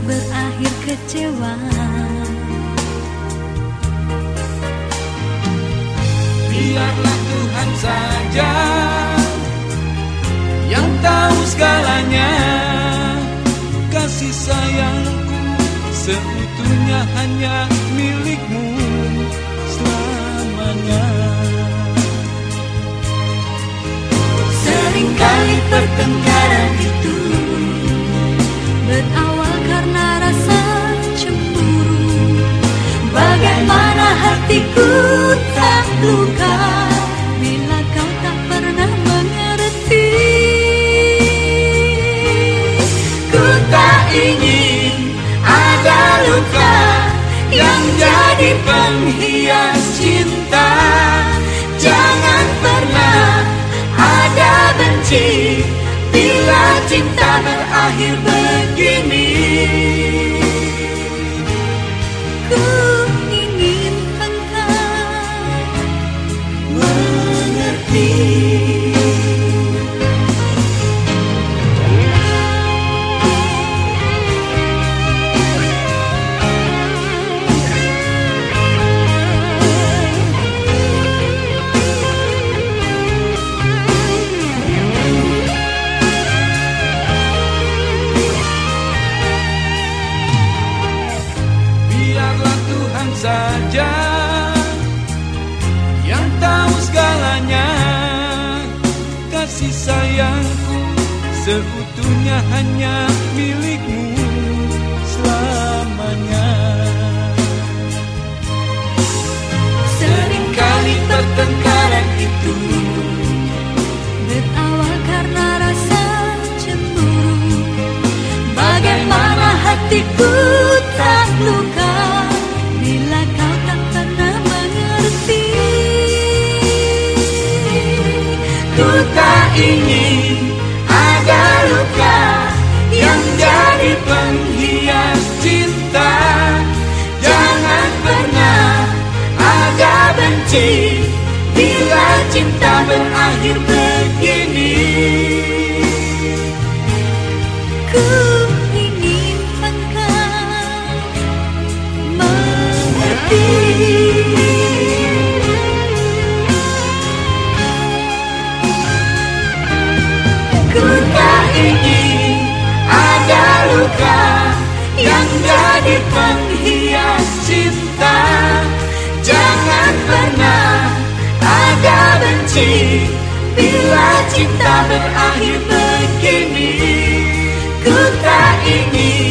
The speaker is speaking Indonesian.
harus berakhir kecewa. Biarlah Tuhan saja Yang tahu segalanya. Kasih sayangku seutuhnya hanya milikmu selamanya. Seringkali pertengkaran itu Berawal Yang jadi penghias cinta. Jangan pernah ada benci Bila cinta berakhir saja Yang tahu segalanya. Kasih sayangku Seutuhnya hanya milikmu Selamanya Ku tak ingin ada luka Yang jadi penghias cinta. Jangan pernah ada benci Bila cinta berakhir begini. Ku jadi penghias cinta. Jangan pernah ada benci. Bila cinta berakhir begini Ku tak ingin